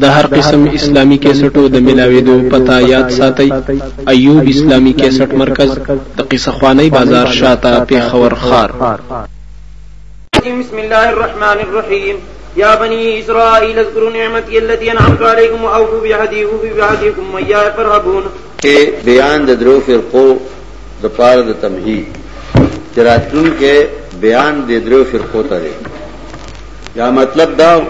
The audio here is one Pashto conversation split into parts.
د هر قسم اسلامی کیسټو د ملاویدو پتا یاد ساتي ایوب اسلامی کیسټ مرکز د قصه خوانی بازار شاته پیښور خار بسم الله الرحمن الرحیم یا بنی اسرائیل اذکروا نعمتی التي انعمت علیکم واوفوا بعهدی اوفی بعهدکم ویا فرحبون کې بیان د درو فرقو د پاره د تمهید چراتون کې بیان د درو فرقو ته دا مطلب دا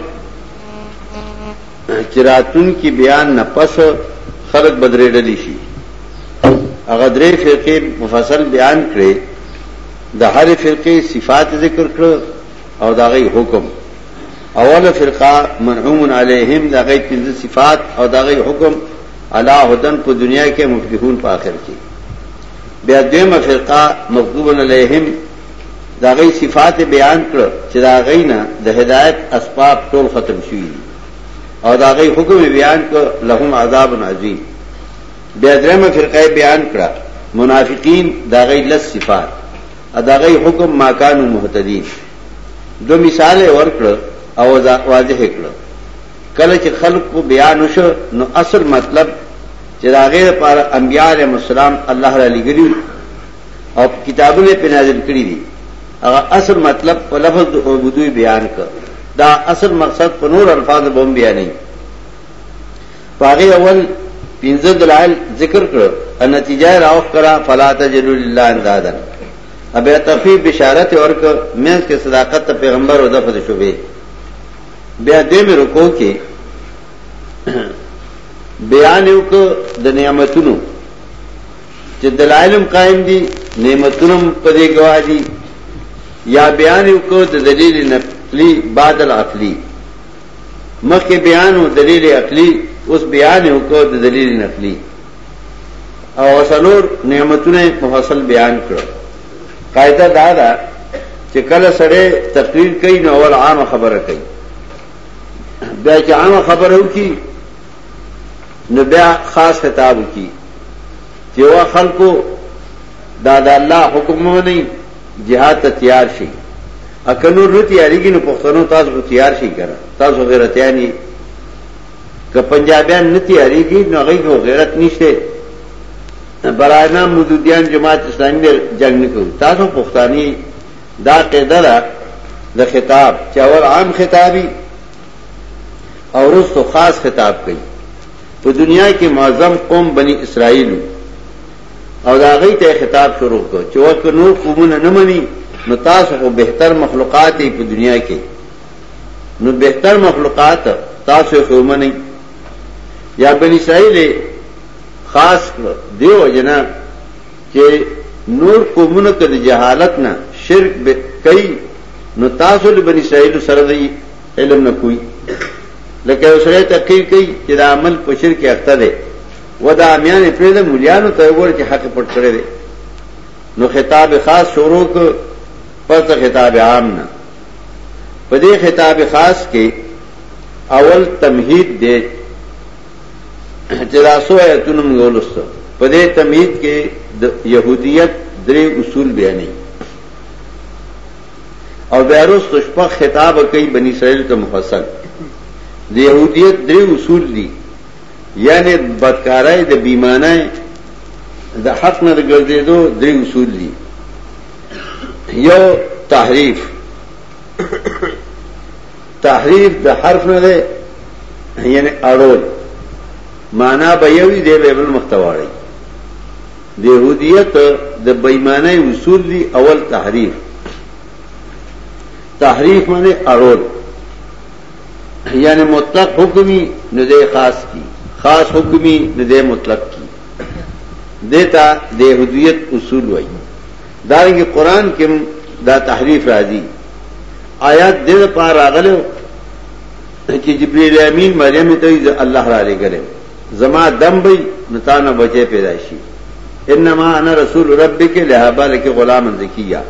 چې راتلونکي بیان نه پس خلک بدرېدلی شي هغه درې فرقې مفصل بیان کړي د هر فرقې صفات ذکر کړو او دا غي حکم اوله فرقه منعوم علیهم دا غي پنځه صفات او دا غي حکم علا هدن په دنیا کې مفلحون په آخر کې بیا دیمه فرقه مغضوب علیهم دا غي صفات بیان کړ چې دا غي نه د هدایت اسباب ټول ختم شوي دي او دا غي حکم بیان کړ لهم عذاب عظیم بیا درمه فرقه بیان کړه منافقین دا غي لس صفات ادا غي حکم ما کانوا مهتدین دو مثال ورکړ او واضح کړ کله چې خلق کو بیان وشو نو اصل مطلب چې دا غیر پر انبیاء علیهم السلام الله علی ګری او کتابونه په نازل کړی دي هغه اصل مطلب په لفظ د عبودوی بیان کړ دا اصل مقصد په نور الفاظ بوم بیان نه پاره اول پنځه دلایل ذکر کړ ان نتیجه راوخ کرا فلا تجل لله اندادن ابیا تخفیف بشارت اور کر مینس کے صداقت پیغمبر و دفت شبے بیا دے میں رکو کے بیان یو کو د نعمتونو چې دلایل هم قائم دي نعمتونه هم په دې ګواه دي یا بیان یو کو د دلیل نقلی بعد العقلی مخکې بیان او دلیل عقلی اوس بیان یو کو د دلیل نقلی او سلور نعمتونه مفصل بیان کړو قاعده دا ده چې کله سره تقریر کوي نو اول عام خبره کوي بیا چې عام خبره وکړي نو بیا خاص خطاب کی چې وا خلکو دا د الله حکم منئ جهاد ته تیار شي اکنو رتی یاریږي نو پښتنو تاسو ته تیار شي کړه تاسو غیرتیانی که پنجابیان نه تیاریږي نو هغه کو غیرت نشته برای نام مودودیان جماعت اسلامی نه جنگ نه کوي تاسو پښتانی دا قاعده ده د خطاب چې اول عام خطابي او وروسته خاص خطاب کوي په دنیا کې معظم قوم بني اسرائیل او دا غي ته خطاب شروع کو چې وخت نور قومونه نه مني نو تاسو خو بهتر مخلوقات په دنیا کې نو بهتر مخلوقات تاسو خو منئ یا بنی اسرائیل خاص دیو جنا چه نور قومونو که د جهالت نه شرک به کوي نو تاسو له بنی اسرائیل سره د علم نه کوي لکه یو سره تقریر کوي چې دا عمل په شرک اخته دی و دا امیان پرې د مليانو ته وګور چې حق پټ کړی دی نو خطاب خاص شروع ک پس خطاب عام نه په دې خطاب خاص کې اول تمهید دی چې دا سو آیتونه موږ ولستو په دې تمهید کې د يهودیت درې اصول بیانې او بیا وروسته شپه خطاب کوي بنی اسرائیل ته مفصل د يهودیت درې اصول دي یعنی بدکارای د بیمانه د حق نه ګرځېدو درې اصول دي یو تحریف تحریف د حرف نه دی یعنی اړول معنا به یوی دی به بل مختواړي د يهودیت د بېمانه اصول دی اول تحریف تحریف معنی اړول یعنی مطلق حکمی نه دی خاص کی خاص حکمی نه دی مطلق کی دیتا د يهودیت اصول وایي دارنګه قران کې دا تحریف راځي آیات دې لپاره راغلی و چې جبرئیل امین مریم ته یې الله را لېږلی زما دم به نو تا نه بچی پیدا شي انما انا رسول ربک لهب لک غلام زکیه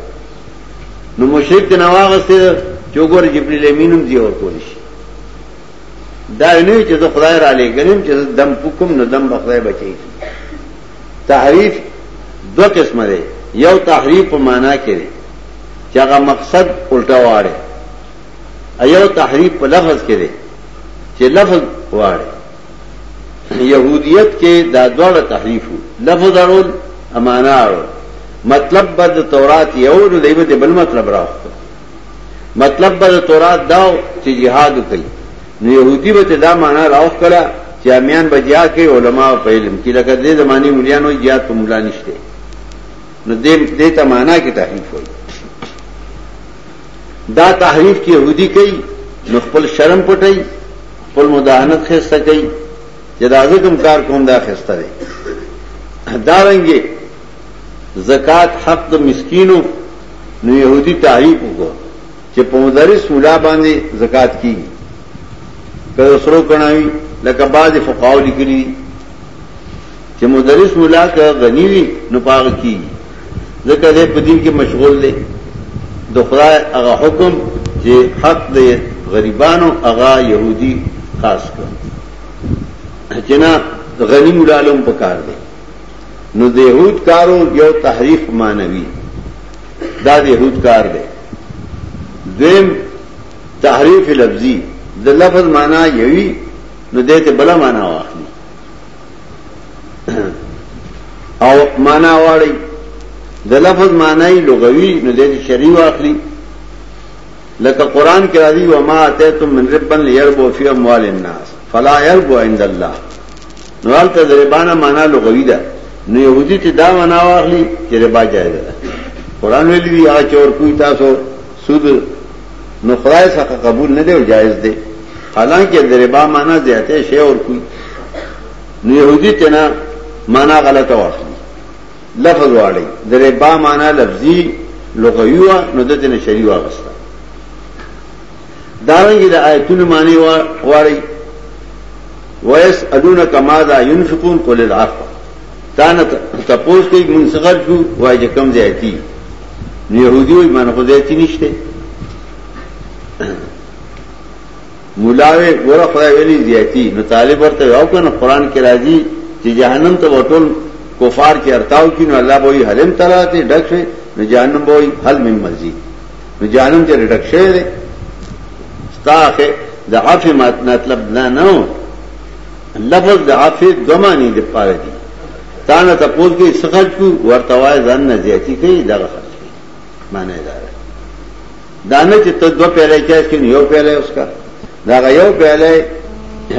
نو مشرک ته نواغسته چې وګور جبرئیل امین هم دی ورکول شي دا نه چې خدای را لېږلم چې دم پکم نو دم بخدای بچی شي تحریف دو قسم دی یو تحریف په معنا کې دی چې هغه مقصد الټا واړي ایو تحریف په لفظ کې دی چې لفظ واړي يهوديت کې دا ډول تحریف لفظ اړول امانه اړول مطلب بد تورات یو نو دیو ته بل مطلب راوخته مطلب به د تورات داو چې جهاد وکړي نو يهودي به دا معنا راوخ کړه چې امیان به جهاد کوي علما په علم کې لکه دې زماني مليانو جهاد په ملا نشته نو دې دې ته معنا کې تحریف وایي دا تحریف کې يهودي کوي نو خپل شرم پټي خپل مداهنت خسته کوي چې دا زکم کار کوم دا خسته دی دا رنګي زکات حق د مسکینو نو يهودي تعریف وکړو چې په مدرس مولا باندې زکات کیږي کله سره کڼاوي لکه بعض فقاو لیکلي چې مدرس مولا که غنی وي نو پاغ کیږي ځکه دې په دین کې مشغول دی د خدای هغه حکم چې حق دې غریبانو هغه يهودي خاص کړ چې نه غنی مولا لوم پکار دی نو د يهود کارو یو تحریف مانوي دا د يهود کار دی دویم تحریف لفظي د لفظ معنا یوي نو دته بل معنا واخلي او معنا واړي د لفظ معنی لغوي نو دته شری واخلي لکه قران کې راځي و ما اتیتم من ربن ليربو فی اموال الناس فلا يربو عند الله نو هلته د ربا نه معنا لغوي ده نو يهودي ته دا معنا واخلي چې ربا جایز ده قران ویلي دی هغه چور کوی تاسو سود نو خدای څخه قبول نه دی او جایز دی حالانکه د ربا معنا زیاته شی اور کوی نو يهودي ته نه معنا غلطه واخلي لفظ واړي د ربا معنا لفظي لغوي نو دته نه شری واغسته دارنګه د آیتونو معنی واړی ویس ادونه کما دا ينفقون قل العفو تا نه تپوس کوي مونږ څنګه شو وای چې کم زیاتی نو يهودي وي من خو زیاتی نشته مولاوي ګوره خدای ویلي زیاتی نو طالب ورته یو کنه قران کې راځي چې جهنم ته وټول کفار کې ارتاو کینو الله به یې حلم تراته ډک شي نو جهنم به یې حل من مزي نو جانم ته ډک شوی دی ستاخه د عفو مطلب نه نو لفظ د عفو دو معنی د پاره دی تا نه تاسو کې سخت کو ورته وای ځان نه زیاتی کوي دا خرج کوي معنی دا ده دانه چې ته دو پیاله چای کې یو پیاله اوس کا دا یو پیاله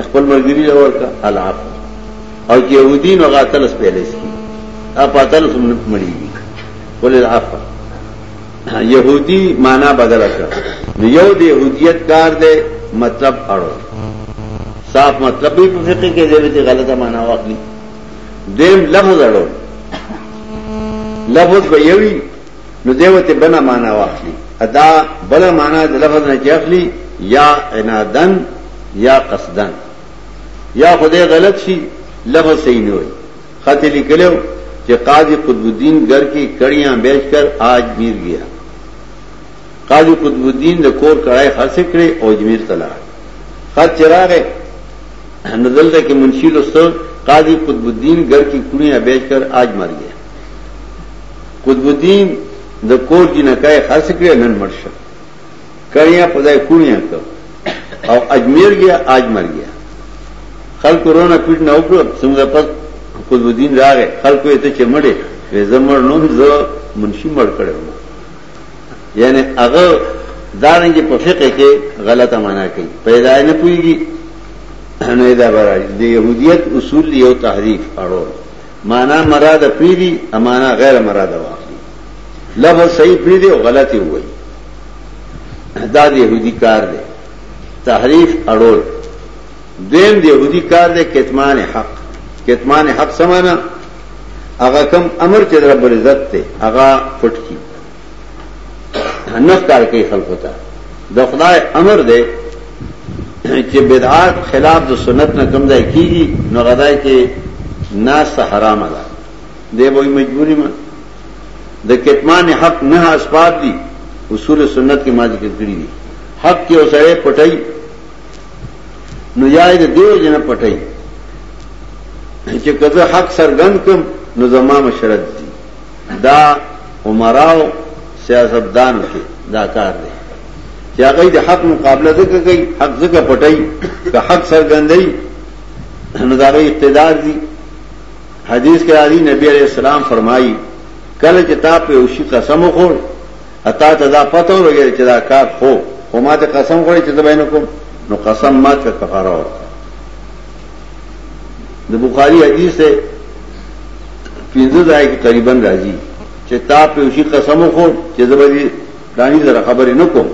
خپل مرګري لور کا العف او چې يهودي نو غاتل اس پیاله سکي اپاتل سم مړیږي ولې العفو یهودی معنا بدل کړ نو یو د یهودیت کار دی مطلب اړو صاف مطلب به په فقہ کې دی چې غلطه معنا واخلي دیم لفظ اړو لفظ به یوي نو دیوته بنا معنا واخلي ادا بلا معنا د لفظ نه کې اخلي یا انادن یا قصدن یا خدای غلط شي لفظ صحیح نه وي خط لکھلے ہو کہ قاضی قطب الدین گھر کی کڑیاں بیچ کر آج میر گیا قاضی قطب الدین د کور کڑائے خرچ کرے او اجمیر تلا خط چرا گئے ندل تک منشی لستو قاضی قطب الدین گھر کی کڑیاں بیچ کر آج مر گیا قطب الدین د کور جنکائے خرچ کرے نن مرشد کړیاں خدای کوڼیاں کړ او اجمیر ګیا آج مر ګیا خلق رونا پیټ نه وکړ څنګه پس قطب الدین راغې خلق یې ته چې مړې وې زمړ نوم زه منشي مړ کړو یعنی هغه دارنګ په فقه کې غلطه معنا کوي پیدا نه پويږي نه دا برای د يهودیت اصول یو تحریف اړو معنا مراد پیری امانا غیر مراد واخلي لفظ صحیح پیری او غلطي وایي دا د يهودي کار دی تحریف اړول دیم د يهودي کار دی کتمان حق کتمان حق سمانا هغه کم امر چې رب عزت ته هغه پټ کی نه کار کوي خلکو ته د خدای امر دی چې بدعات خلاف د سنت نه کم ځای کیږي نو غدای کې ناس حرام ده دی به مجبوری ما د کتمان حق نه اسباب دي اصول سنت کې ما ذکر کړی دي حق کې اوسره پټای نو یا دې دیو جن پټای چې کله حق سرګن کوم نو زما مشرد دي دا عمراو سیاستدان کې دا کار دی چې هغه د حق مقابله ځکه کوي حق ځکه پټي که حق سرګندۍ نو دا غي اقتدار دي حدیث کې راځي نبی عليه السلام فرمایي کله چې تا په یو شي قسم وخور اتا ته دا پته ولګي چې دا کار خو خو ما ته قسم خوړی چې زباینه کوم نو قسم مات کا کفاره ورکړه د بخاری حدیث ته پینځه ځای کې تقریبا راځي چې تا په یو شي قسم وخور چې زبدي دانی زره خبرې نه کوم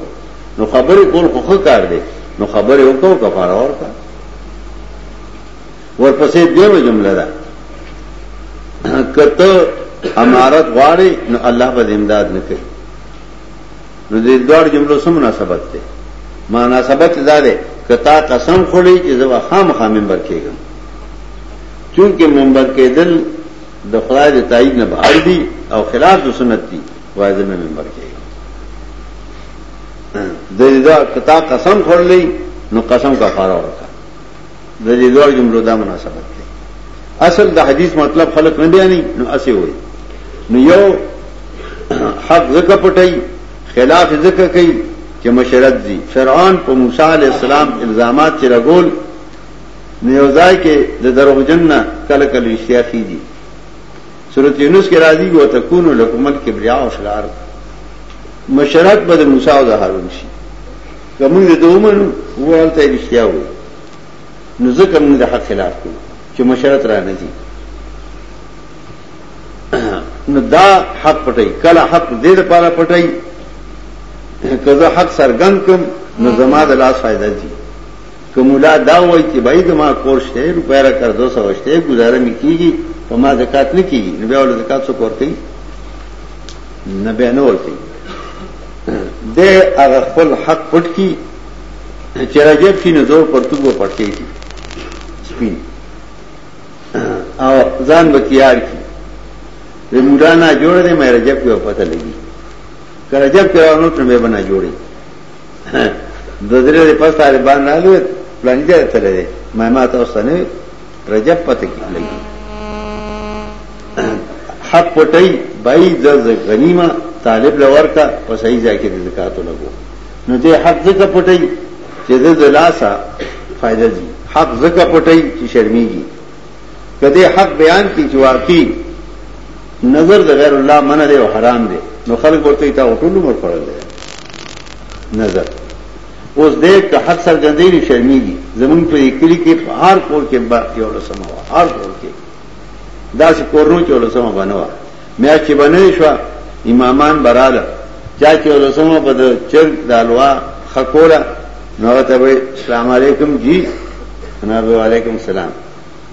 نو خبرې کول خو ښه کار دی نو خبرې وکړو کفاره ورکړه ورپسې دیمه جمله ده کته امارت غواړي نو الله به امداد نه کوي نو دې دوړ جملو سم مناسبت ده مناسبت دا ده کتا قسم خوري چې زه خامخا منبر کېږم چونکه منبر کېدل د خدای د تایید نه بهر دي او خلاف د سنت دي وای زه منبر کېږم د دې دا کتا قسم خورلې نو قسم کا فارا ورکا د دې دوه جملو دا مناسبت دی اصل د حدیث مطلب خلق نه بیانې نو اسې وای نو یو حق زکه پټي خلاف زکه کوي چې مشرت دي فرعون په موسی عليه السلام الزامات چې رغول نو یو ځای کې د دروغجن نه کله کله اشتیا کیږي سورۃ یونس کې راځي او تکونو لکمل کبریا او شرار مشرت به موسی او هارون شي که موږ د ومنو وړل ته رښتیا وو نو ځکه موږ د حق خلاف کو چې مشرت را نه دي نو دا حق پټي کله حق دې لپاره پټي کله حق سرګن کوم نو زما د لاس فائدہ دي کوملا دا وای چې بای د ما کورس ته روپیا را کړ 200 وشته گزاره میکيږي په ما زکات نه کیږي نو بیا ول زکات څو ورته نه به نه ورته دے اگر خپل حق پٹ کی چرا جب شی نظور پر تبو پڑتے کی سپین اور زان بتیار کی دے مولانا جوڑ دے میں رجب کی پتہ لگی کہ رجب کے اور نوٹ میں بنا جوڑے ددرے دے پس طالبان نہ لے پلانی دے تلے دے میں ماتا اس نے رجب پته کې لګي حق پټي بای د غنیمه طالب لور کا په صحیح ځای کې د زکات لګو نو دې حق ځکه پټي چې د دلاسا فائدہ دي حق ځکه پټي چې شرمېږي کله حق بیان کی چې واقعي نظر د غیر الله منع دی او حرام دی نو خلک ورته تا ټول عمر پړل دی نظر اوس دې که حق څرګندې نه شرمېږي زمونږ په دې کلی کې په هر کور کې به یو لسمه وه هر کور کې داسې کورنو کې یو لسمه به نه وه میاشت چې به نه شوه امامان به راله چا چې یو لسمه به د چرګ د حلوا ښه کوله نو هغه ته به اسلام علیکم جی نو به وعلیکم السلام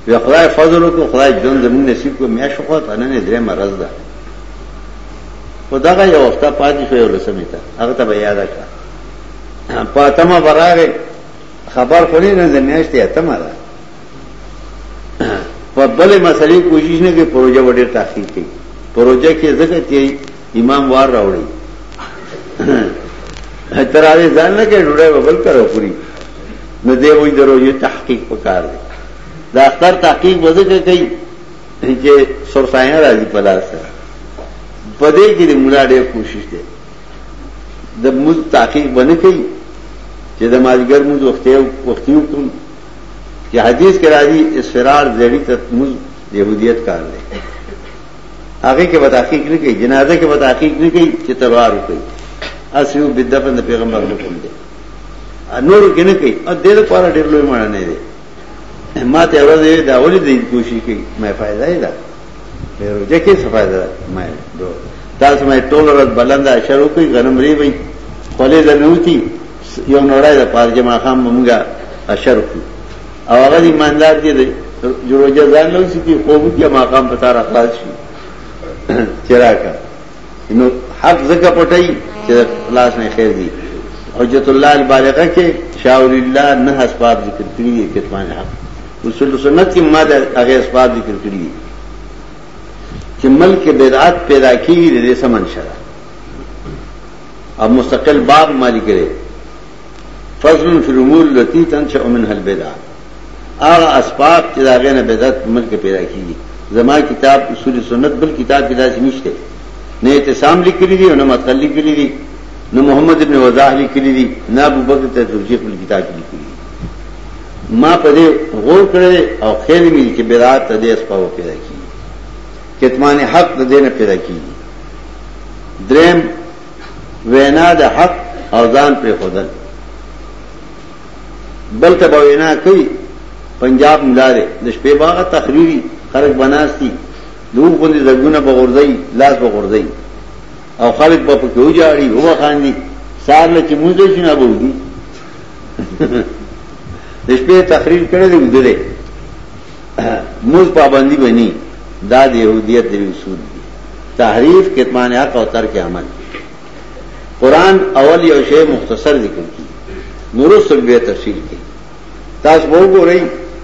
بیا خدای فضل وکړو خدای ژوند زمونږ نصیب کو میاشت خو ته نه درې مرز ده خو دغه یو وخته پاتې شو یو لسمه ته هغه ته به یاد کړه پاتمه براغه خبر خو نه د میاشتې اتمه ده په بلې مسلې کوشش نه کې پروژه وړي تاخیر کوي پروژه کې ځکه چې امام وار راوړي تر هغه ځان نه کې ډوړې بل کرو پوری نو دی وایي دروځي تحقیق وکړ دا اختر تحقیق وځکه کوي چې سرسایه راځي په لاس په دې کې مولا ډېر کوشش کوي د موز تحقیق بنه کوي چې د ماجګر موز وختي وختي کوم چې حدیث کې راځي اسفرار زړی ته موز يهودیت کار دی هغه کې وتحقیق نه کوي جنازه کې وتحقیق نه کوي چې تلوار کوي اسیو بدفن د پیغمبر حکم دی نور کې نه کوي او دې لپاره ډېر لوی معنی نه دی ما ته ورځې دا ولې دې کوشش کوي مې فائدہ ده په روزه کې څه فائدہ ده ما دو تاسو مې ټول ورځ بلنده اشر وکي غنم ری وي خولې د نوتی یو نړۍ د پاره جما خام مونږه اشر وکي او هغه ایماندار دي جوړه ځان له سيتي خوب کې ما خام پتا راځي چراکا نو حق ذکر پټائی چې خلاص نه خیر دی حجت الله البالغه کې شاور الله نه اسباب ذکر کړی دی کتمان حق رسول سنت کې ما د هغه اسباب ذکر کړی دی چې ملک بدعت پیدا کیږي د سمن شرع اب مستقل باب مالی کرے فضل فی الامور لتی تنشأ منها البدعه هغه اسباب چې دا غنه بدعت ملک پیدا کیږي زما کتاب اصول سنت بل کتاب کې داسې نشته نه اعتصام لیکلی دی او نه مطلب لیکلی دی نه محمد ابن وضاح لیکلی دی نه ابو بکر ته ترجیح بل کتاب کې لیکلی ما په دې غور کړې او خیال مې چې بدعت ته دې اسباب پیدا کیږي کتمان حق د دینه پیدا کیږي دریم وینا د حق او ځان پر خودل بل ته به وینا کوي پنجاب ملا دی د شپې باغه تقریری خلک بناستی دوه غوندي زګونه به غورځي لاس به غورځي او خلک به په کوی جاړي هو خاندي سار له چې موږ شي نه بودي د شپې تقریر کړی دی ودلې موږ پابندي بني دا د يهودیت دی اصول دي تحریف کتمان حق او ترک عمل قرآن اول یو شی مختصر ذکر کی نورستو بیا تفصیل کی تاسو به وګورئ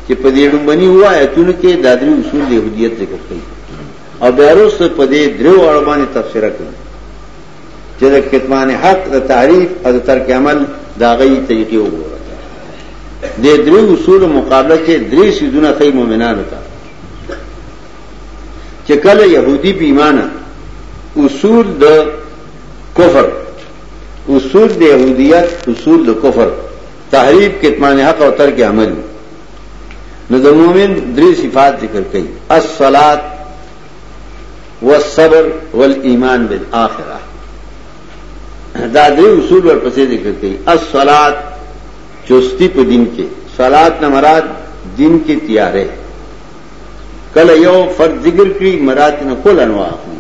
چې په دې ډومبني هوا ایتونو کې د درې اصول د يهودیت ذکر کړي او بیا وروسته په دې درو اړه باندې تفسیر کړي چې د کتمان حق د تعریف او د ترک عمل دا غي طریقې وګوره د درې اصول مقابله کې درې سيزونه خې مؤمنانو ته چې کله يهودي بيمانه اصول د کفر اصول د يهوديت اصول د کفر تحریف کتمان حق او ترک عمل نو د مؤمن درې صفات ذکر کړي الصلات والصبر والایمان بالآخره دا درې اصول ورپسې ذکر کړي الصلات چستی په دین کې صلات نه مراد دین کې تیارې کله یو فرد ذکر کړي مراد نه کول انواع اخلي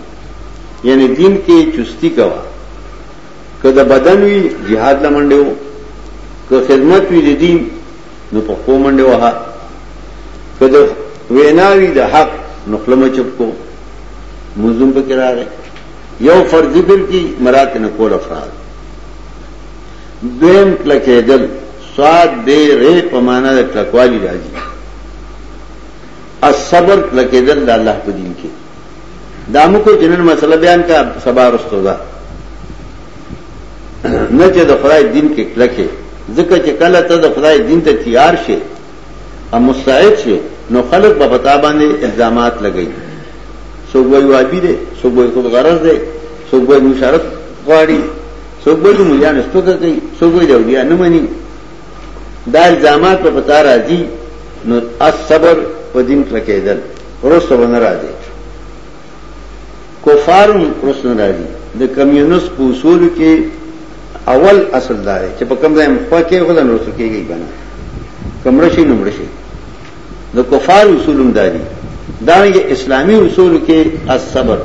یعنی دین کې چستی کوا که د بدن وی jihad لمنډو که خدمت وی د دین نو په کو منډه وه که د ویناوی د حق نو خلمه چپ کو مزم په کرا رہے یو فرد ذکر کی مرات نه کول افراد دویم کلکه دل سواد دې رې په معنا د کلکوالی راځي الصبر کلکېدل د الله په دین کې دا موږ کو جنن مسله بیان کا سبا رستو ده نه چې د خدای دین کې کلکې ځکه چې کله ته د خدای دین ته تیار شې او مستعد شې نو خلق په پتا باندې الزامات لګي څوک وایي واجب دي څوک وایي خود غرض دي څوک وایي مشارت غواړي څوک وایي مليان ستوګه کوي څوک وایي دا نه مني دا الزامات په پتا راځي نو الصبر په دین کلکېدل ورسته ونه راځي کفارم ورسته راځي د کمیونست په اصول کې اول اصل دا دی چې په کوم ځای مخه کې غوډه نو څه کېږي کنه کمره شي نمړ شي د کفار اصولم داري دا یې اسلامي اصول کې الصبر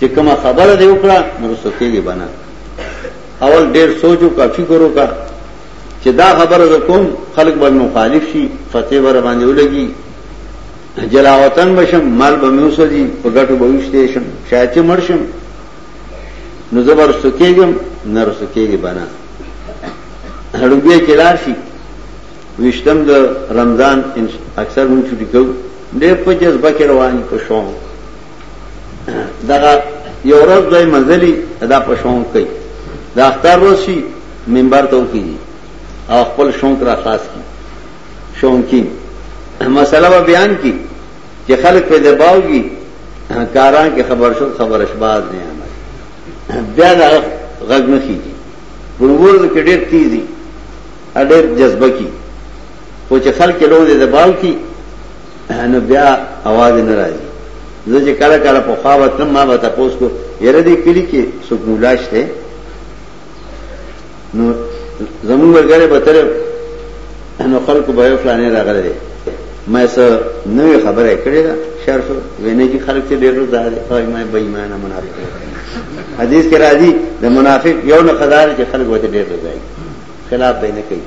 چې کومه خبره دی وکړه نو څه کېږي بنا اول ډېر سوچو کا فکر وکړه چې دا خبره د کوم خلق بر مخالف شي فتح بر باندې ولګي جلا وطن بشم مال به موسو دي په ګټو به وشته شم شاید چې مړ شم نو زبر سکیږم نه رسکیږي بنا هړوبې کې لار شي وشتم د رمضان اکثر مونږ چټي کوو ډېر په جذبه کې روان په شوم دغه یو ورځ دوی منځلي دا په شوم کوي دا اختر ورځ شي منبر ته وکړي او خپل شونک را خلاص کی شونکی مسله به بیان کی چې خلک په دباوږي کاران کې خبر شو خبر اشباز نه عمل بیا دا غږ نه کیږي ګورور کې ډېر تیزي اډېر جذبه کی او چې خلک له دې دباو کی نو بیا اواز نه راځي زه چې کله کله په خوا وتم ما به تاسو کو یره دې کلی کې څوک مولاش ته نو زمون ورګره به تر نو خلکو به فلانه راغله ما سه نوې خبره کړې ده شرف وینه چې خلک ته ډېر زړه ده او ما به ایمان منافق حدیث کې راځي د منافق یو نه خدای چې خلک وته ډېر زړه خلاف به نه کوي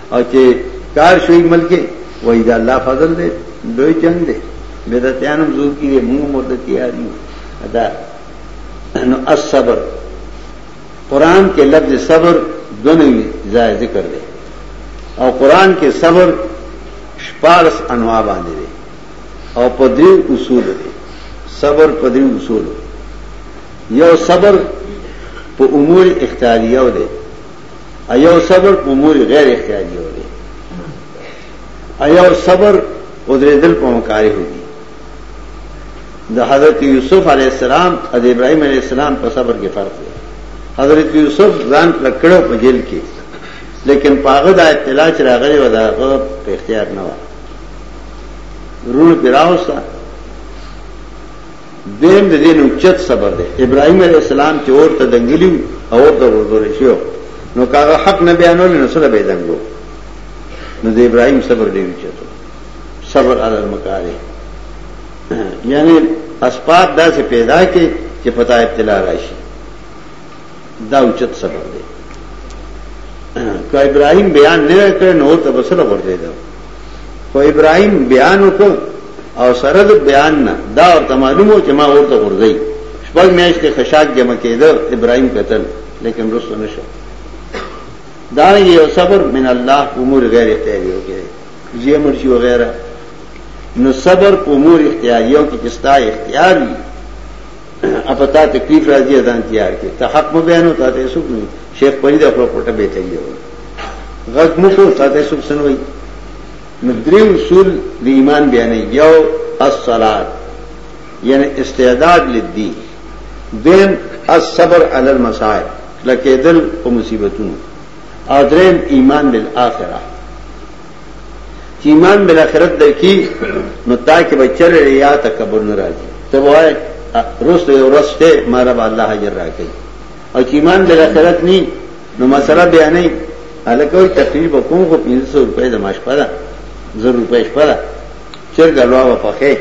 او چې کار شوی ملک وای دا الله فضل دی دوی جنگ دی بدعتانم زور کیږي موږ مرده تیار یو دا نو الصبر قران کې لفظ صبر دونه ځای ذکر دی او قران کې صبر شپارس انواع باندې دی او په دریو اصول دی صبر په دریو اصول یو صبر په امور اختیاریو دی ایو صبر امور غیر اختیاری ہو گئے ایو صبر ادر دل پر مکارے ہوگی دا حضرت یوسف علیہ السلام اد ابراہیم علیہ السلام پر صبر کے فرق ہے حضرت یوسف زان لکڑوں پر جیل کے لیکن پاغد آئے اطلاع چرا غیر ودا پہ اختیار نہ ہوا رون پراؤ سا دیم د دین اوچت صبر دی ابراهیم علیه السلام چې اور ته دنګلی او اور ته ورغول شو نو کاغه حق نه بیانول نو سره به دنګو نو د ابراهیم صبر دی اوچت صبر علی المکاره یعنی اسباب داسې پیدا کې چې پتا ابتلا راشي دا اوچت سبب دی که ابراهيم بیان نه کړ نو ته بسره ورته دا خو ابراهيم بیان وکړ او سره د بیان نه دا ورته معلومو چې ما ورته ورځي شپږ میاشتې خشاک جمع کېده ابراهيم قتل لیکن رسو نشو دا یو صبر من الله امور غیر اختیاری ہو گئے یہ مرشی وغیرہ نو صبر امور اختیاریوں کی جستا اختیار ہوئی اپا تا تکلیف راځي اذان تیار کې ته حق مو بیانو تا ته څوک نه شیخ پنځه د خپل پټه به ته یو غږ مو کو تا ته څوک سنوي نو درې اصول د ایمان بیانې یو الصلات یعنی استعداد لدی دین الصبر علی المصائب لکه دل او مصیبتونو او دریم ایمان بالآخره چې ایمان بل آخرت درکې نو تا کې به چر ریا تکبر نه راځي ته وای روسته یو رسته ما رب الله اجر راکې او چې ایمان بل آخرت ني نو مسله بیانې الکوي تقریر به کوم خو 500 روپۍ د ماش پره زر روپۍ شپره چر غلوا و پخې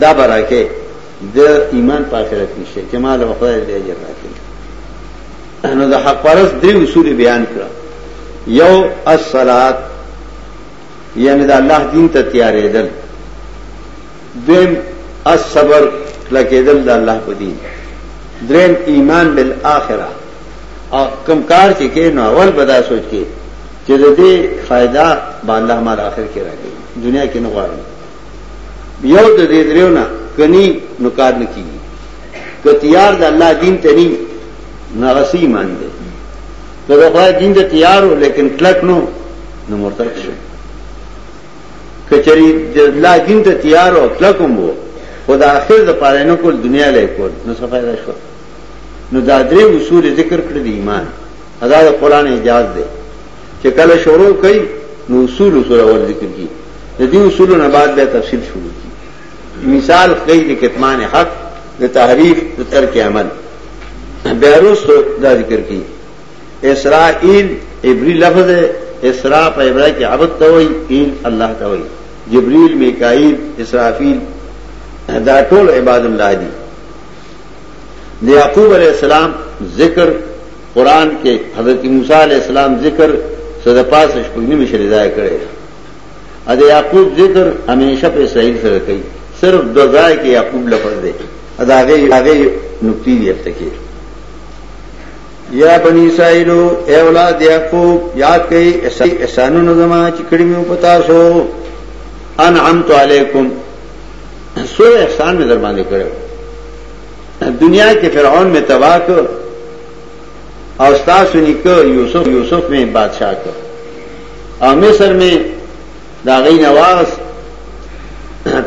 دا براکه د ایمان په آخرت نشته چې مال او خدای دې اجر راکړي نو د حق پرست درې اصول بیان کړ یو الصلات یعنی د الله دین ته تیارې دل دیم الصبر لکه دل د الله په دین دریم ایمان بالآخره او کم کار چې کې نو اول بدا سوچ کې چې د دې فائدہ باندې هغه آخر کې راځي دنیا کې نه غواړم یو د دې دریو نه کني نو کار نه کیږي که تیار د الله دین ته نی نو هغه سی ایمان دی که د خدای دین ته تیارو لیکن کلک نو نو مرتد شو کچری د الله دین ته تیارو کلک هم وو خو د آخر د پاره نه کول دنیا لای کول نو څه فائدہ شو نو دا درې اصول ذکر کړی دی ایمان ادا د قران اجازه ده چې کله شروع کړي نو اصول اصول ور ذکر کی د دې اصولو نه بعد به تفصیل شروع مثال خدای د کتمان حق د تحریف د ترک عمل بیروس تو دا ذکر کی اسرائیل ابری لفظ ہے اسرا پہ ابرا کی عبد توئی ایل اللہ توئی جبریل میکائیل اسرافیل دا ټول عباد اللہ دی یعقوب علیہ السلام ذکر قرآن کے حضرت موسیٰ علیہ السلام ذکر صدپاس اشپگنی میں شرزائے کرے ا د یعقوب ذکر همیشه په اسرائیل سره کوي صرف د ځای کې یعقوب لفظ دی ادا هغه هغه نقطې دی ته کې یا بنی اسرائیل اے اولاد یعقوب یاد کړئ احسانونو زما چې کړی مې پتا سو انعمت علیکم سو احسان مې در باندې کړو دنیا کې فرعون مې تباہ کړ او ستاسو نیکه یوسف یوسف می بادشاہ کړ او مصر می دا غي نواز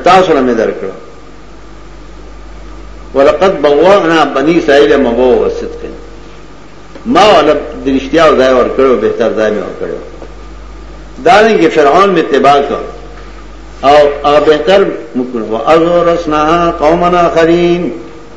تاسو نه درکړ ولقد بوغنا بني اسرائيل مبو وصدق ما ولا درشتیا او ځای ور کړو به تر ځای ور کړو دا نه کې فرعون می اتباع کړ او هغه به تر مکو او ازورسنا قومنا خرین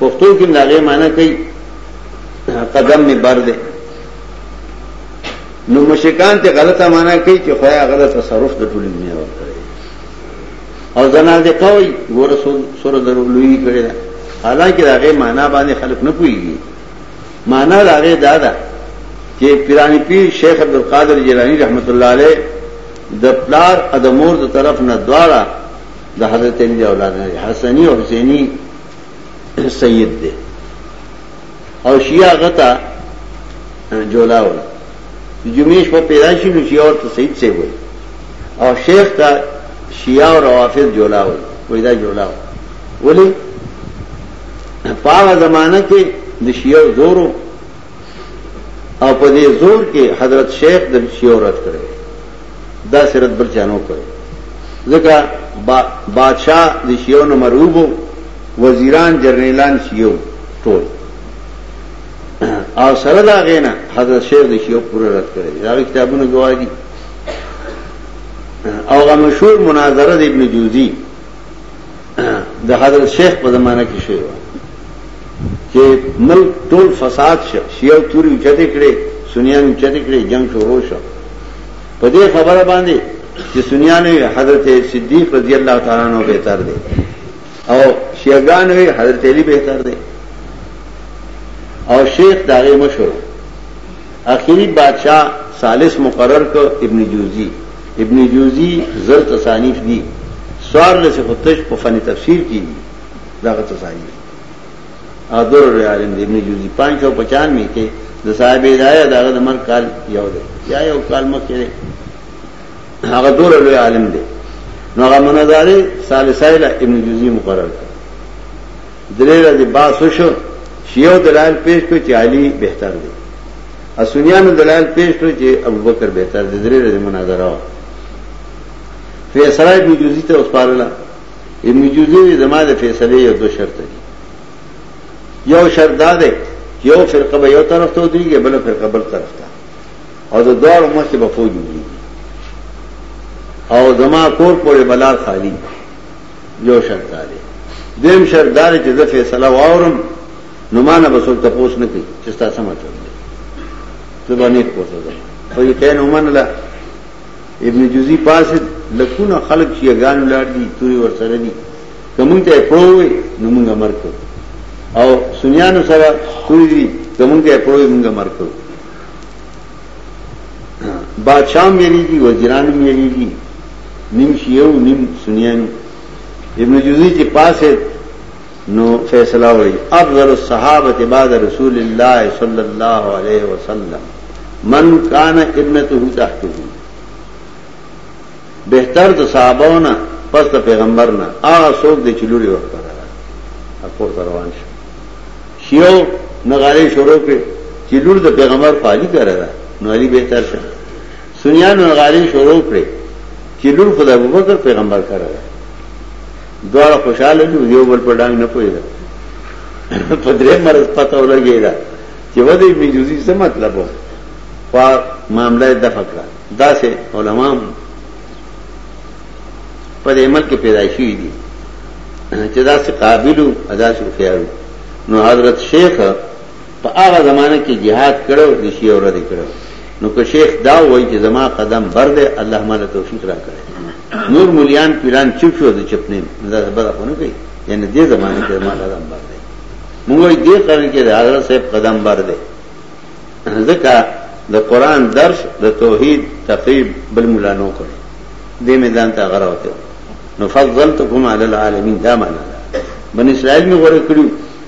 پښتو کې لاغه معنی کوي قدم می بر دی نو مشکان ته غلطه معنی کوي چې خدای غلط تصرف د ټولې دنیا ورکړي او زنا دې کوي ګور سره درو لوی کړی دا حالانکه هغه معنی باندې خلک نه پوهیږي معنی هغه دا ده چې پیرانی پیر شیخ عبد القادر جیلانی رحمت الله علیه د پلار ادمور د طرف نه دواړه د حضرت علی اولاد حسنی او حسینی سید دی او شیعه غتا جولا ولا جمعیش په پیدا شي نو شیعه ورته سید سی وای او شیخ ته شیعه او روافض جولا وای وای دا جولا ولی په هغه زمانہ کې د شیعه زورو او په دې زور کې حضرت شیخ د شیعه رد کړی دا سرت بل چانو کرو ذکا با بادشاہ دی شیو نو مروبو وزیران جرنیلان شیو ټول او سره دا غینا حضرت شیخ دی شیو پورا رد کرے دا غی کتابونو گواہ دی او غا مشهور مناظره دی ابن جوزی د حضرت شیخ په زمانه کې شوی و چې ملک ټول فساد شه شیو توري چته کړي سنیان چته کړي جنگ شروع شو په دې خبره باندې چې سنیان حضرت صدیق رضی الله تعالی عنہ به تر دي او شیعگان وی حضرت علی بہتر دے اور شیخ داغ مشہور آخری بادشاہ سالس مقرر کو ابن جوزی ابن جوزی زر تصانیف دی سوار لس خطش په فن تفسیر کی دی داغه تصانیف او دور عالم دی ابن جوزی 595 کې د صاحب هدايه داغه د مر کال یو دی یا یو کال مخکې هغه دور لوی عالم دی نو هغه منځاري ثالثایله ابن جوزی مقرر کړ درې ورځې با سوشو شیو دلایل پیش کو چې علی بهتر دی اسونیانو دلائل پیش کړو چې ابوبکر بهتر د درې ورځې مناظره و فیصله ابن جوزی ته وسپارله ابن جوزی زما د فیصله یو دو شرط دی یو شرط دا دی یو فرقه به یو طرف ته ودیږي بل فرقه بل طرف ته او د دوه مخ کې به فوج وي او زما کور پورې بلار خالی یو شرط دی دیم شرط دا چې د فیصله واورم نو ما نه به څوک تپوس نه کوي چې ستا څه مطلب دی زه به نیک پوسه ځم خو یې کین ومنله ابن جوزی پاسې لکونه خلق شیعګان ولاړ دي توري ورسره دي که مونږ ته پړووې نو مونږ امر کوو او سنیانو سره توري دي که مونږ ته پړووې مونږ امر کوو بادشاہ میری کی وزیران میری کی نیم شیو نیم سنیانو ابن جوزی چې پاسې نو فیصله وړي افضل الصحابه بعد رسول الله صلی الله علیه وسلم من کان ابنته تحته بهتر د صحابهونه پس د پیغمبر نه هغه څوک دی چې لوري وخت راغله اپور روان شو شیو نغاری شروع کړ چې لور د پیغمبر فالی کړه دا نو علی به تر شه سنیانو نغاری شروع کړ چې لور خدای ابوبکر پیغمبر کړه دواړه خوشاله دي یو بل په ډنګ نه پوهیږي په درې مرز پته ولګی دا چې ودی ابن جوزی څه مطلب و په معاملې د فقره دا سه علما په دې ملک پیدا شي دي چې دا سه قابلو ادا شو خیارو نو حضرت شیخ په هغه زمانه کې جهاد کړو د شیعه ورته کړو نو که شیخ دا وایي چې زما قدم بر دی الله ماله توفیق راکړي نور مليان پیران چپ شو د چپنې دا خبره خو نه کوي یعنی دې زمانه کې ما قدم بر دی موږ دې قرن کې د حضرت صاحب قدم بر دی ځکه د قران درس د توحید تقریب بل مولا نو کړی دې میدان ته غره وته نو فضلتکم علی العالمین دا معنا بن اسرائیل می غره کړیو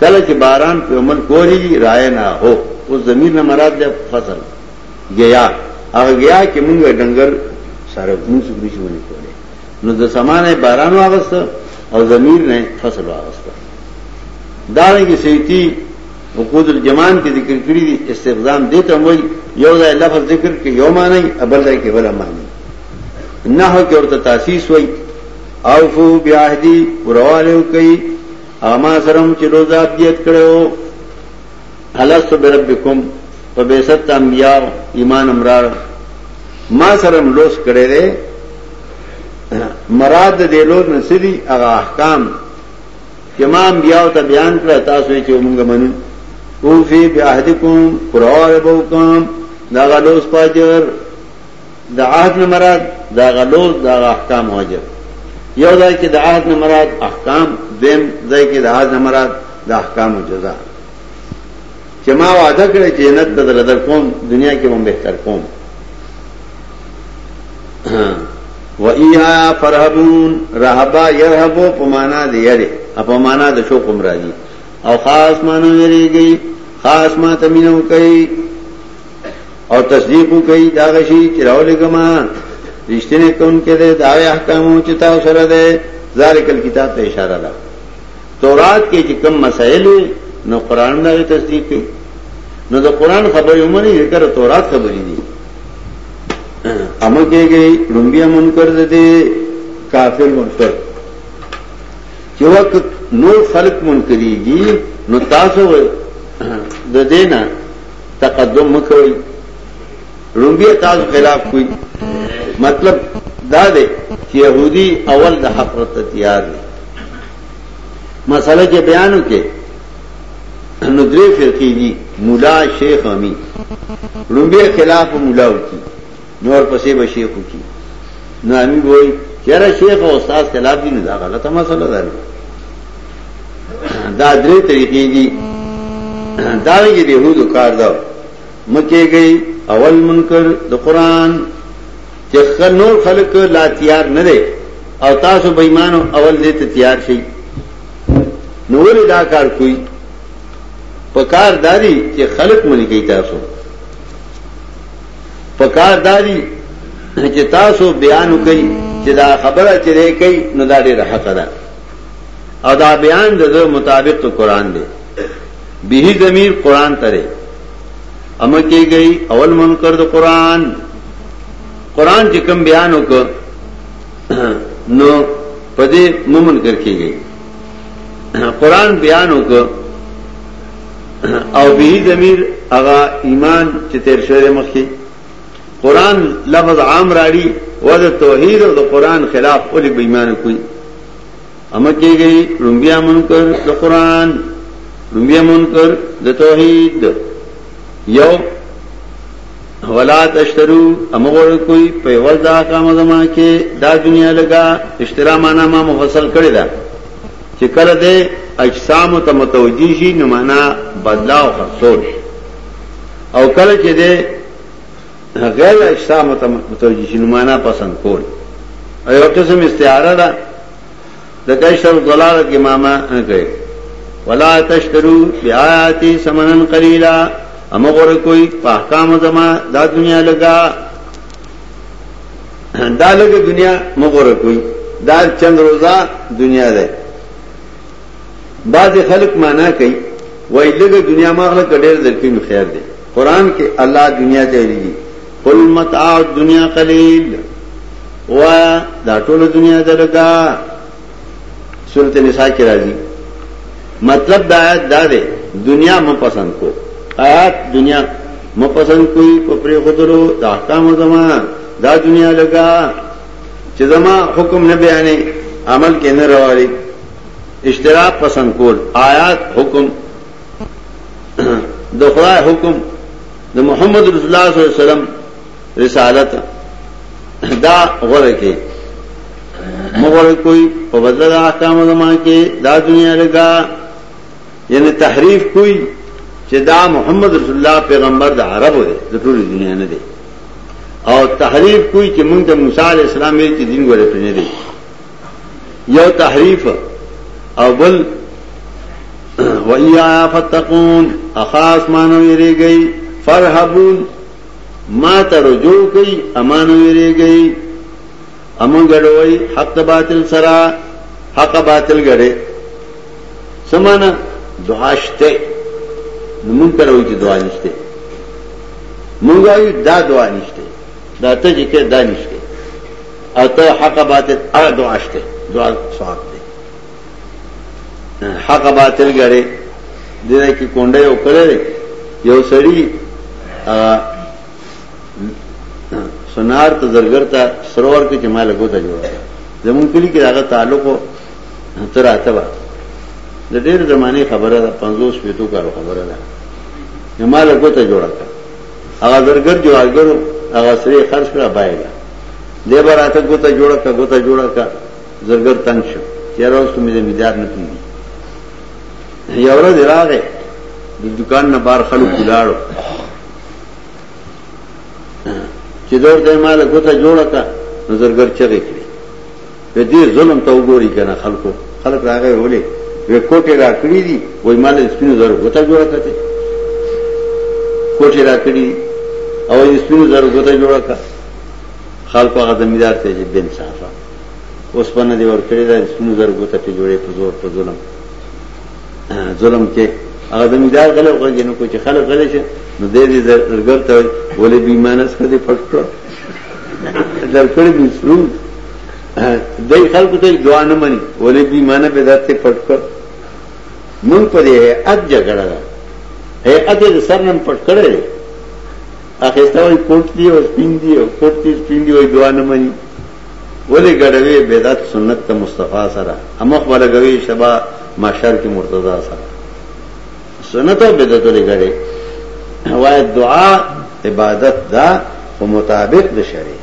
کله چې باران په یو ملک وریږي راینا هو اوس ضمیر نه مراد دی فصل ګیا هغه ګیا چې موږ ډنګر سره موږ څه نشو ونی کولای نو د سمانه باران واغست او ضمیر نه فصل واغست دا رنګه سیتی وقود الجمان کې ذکر کړی دي استخدام دې ته وایي یو ځای لفظ ذکر کې یو معنی ابل ځای کې بل معنی نه هو کې ورته تاسیس وایي اوفو بیاهدی پرواله کوي هغه ما سره هم چې روزه ابدیت کړی وو الستو بربکم په بیست انبیاء ایمان امراړ ما سره هم لوس کړی دی مراد د لوز نه سدي هغه احکام چې ما انبیاء ته بیان کړ تاسو یې چې موږ منو او فی بعهدکم قرار بوکم دا غلوس پاجر د عهد نه مراد د هغه لوز د هغه احکامو اجر یو ځای کې د عهد نه مراد احکام دویم ځای کې د عهد نه مراد د احکامو جزا چې ما وعده کړې چې جنت ته درته کوم دنیا کې هم بهتر کوم و ایا فرحبون رهبا يرهبو په معنا دی یری په معنا د شوق مرادي او خاص معنی یریږي خاص ما تمینو کوي او تصدیق کوي دا غشي چې راولې ګما رښتینه کون کې ده دا احکامو چې تاسو سره ده ذالک الكتاب ته اشاره ده تورات کې چې کوم مسائل نو قران دا تصدیق کوي نو د قران خبرې ومني ذکر تورات خبرې دي امر کېږي لومبیا منکر دي کافر منکر چې وخت نور خلق منکريږي نو تاسو د دینه تقدم مکوي رومبي تاسو خلاف کوي مطلب دا دی چې يهودي اول د حق ته تیار دي مسله کې بیانو کې نو درې فرقې دي مولا شیخ امي رومبي خلاف مولا وکي نور پسې به شیخ کی نو امی وای چیرې شیخ او استاد خلاف دي نه دا غلطه مسله ده دا درې طریقې دي دا یې د یهودو کار ده مکه گئی اول منکر د قران چې نور خلق لا تیار نه دي او تاسو به ایمان اول دې ته تیار شئ نور دا کار کوي پکار داری چې خلق منی کوي تاسو پکار داری چې تاسو بیان وکړئ چې دا خبره چې لري کوي نو دا ډیره حق ده او دا بیان د مطابق تو قران دی به ضمیر قران ترې امر کې گئی اول منکر د قران قران چې کوم بیان وکړ نو پدې مومن کر کې گئی قران بیان وک او به ضمیر هغه ایمان چې تیر شوی مخکې قران لفظ عام راړي و د توحید او د قران خلاف اولی بې ایمان کوي اما کېږي لومبیا منکر د قران لومبیا منکر د توحید یو ولا تشترو امغور کوئی په ور دا قام زما کې دا دنیا لگا اشترا معنا ما مفصل کړی دا چې کله دې اجسام ته متوجی شي نو معنا بدلا او خرصول او کله چې دې غیر اجسام ته متوجی شي نو معنا پسند کول ایو قسم استعاره ده د کشر دلار کې ماما نه کوي ولا تشترو بیااتی سمنن قلیلا اما غور کوئی په احکام زما دا دنیا لگا دا لگا دنیا مغور کوئی دا چند روزہ دنیا ده بعض خلق مانا کوي وای لګ دنیا ماغله کډیر درکې نو خیر دی قرآن کې الله دنیا ته ویلي قل متاع الدنيا قليل وا دا ټول دنیا دلګا سورته نساء کې راځي مطلب دا آیت دا دی دنیا مو پسند کو آیات دنیا مو پسند کوئی پپری خودرو دا احکام زمان دا دنیا لگا چې زما حکم نه بیانې عمل کې نه راوړي اشتراک پسند کول آیات حکم د خدای حکم د محمد رسول الله صلی الله علیه وسلم رسالت دا غره کې مغور کوئی په بدل د احکام زمان کې دا دنیا لګا یعنی تحریف کوئی چې دا محمد رسول الله پیغمبر د عربو دی د ټول دنیا نه دی او تحریف کوئی چې مونږ د موسی علی السلام یې دین غره پنه دی یو تحریف او بل ویا فتقون اخاص مانو یری گئی فرحبون ما ته رجوع کوي امانو یری گئی امون ګډوي حق باطل سرا حق باطل ګړي سمانا دعاشته نمون تروي چې دعا نشته مونږ دا دعا نشته دا ته چې کې دا نشته او ته حق باطل ا دعا شته دعا ثواب دی حق باطل غړي دغه کې کونډه یو کړل یو سړی سنار ته زرګر ته سرور کې جمال غوته جوړه زمون کلی کې هغه تعلق تر اته و د ډېر زمانه خبره ده 50 پیتو کارو خبره ده جمال غوته جوړه هغه زرګر جوارګرو هغه سرې خرج کړه بایګا دی به راته ګوته جوړه کړه ګوته جوړه کړه زرګر تنګ شو چېره اوس مې زمیندار نه کېږي یو ورځ راغی د دکان نه بار خلک ولاړو چې دور ته مال ګوته جوړه کړه نو زرګر چغې کړې وې دې ظلم ته وګوري کنه خلکو خلک راغی ولې وې کوټه را کړی دي وای مال سپینو زر غوته جوړه کړه کوټه را کړی او یې سپینو زر غوته جوړه کړه خلکو هغه زمیدار ته چې بن صافه اوس باندې دی ور کړی دا سپینو زر غوته ته جوړې په زور په ظلم ظلم کې هغه زمیدار غل غوږی نو کوچ خلک غل شي نو دې دې زرګر ته ولې بیمانه سره دې پټ کړ درکړې دې سرو دای خلکو ته دعا نه مني ولې بي معنی به درته پټ کړ مونږ په دې اج جګړه ده هي اته د سر نن پټ کړې اخیسته وي کوټ دی او سپین دی او کوټ دی سپین دی وي دعا نه مني ولې ګډوي بدعت سنت ته مصطفی سره امخ ولګوي شبا معاشر کې مرتضی سره سنت او بدعت لري ګډي وای دعا عبادت دا په مطابق د شریعت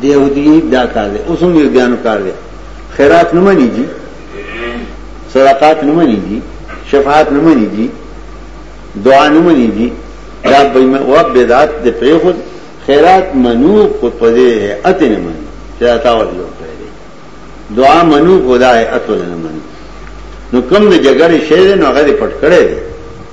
دی یهودی دا کار دی اوس هم یهودیانو کار دی خیرات نه مني دي صدقات نه مني دي شفاعت نه مني دي دعا نه مني دي دا بېمه او بدعت د پریخود خیرات منو خود پدې اته نه مني چې تا ور جوړ کړی دعا منو خدای اته نه مني نو کوم د جګړې شعر نو هغه پټ کړی دی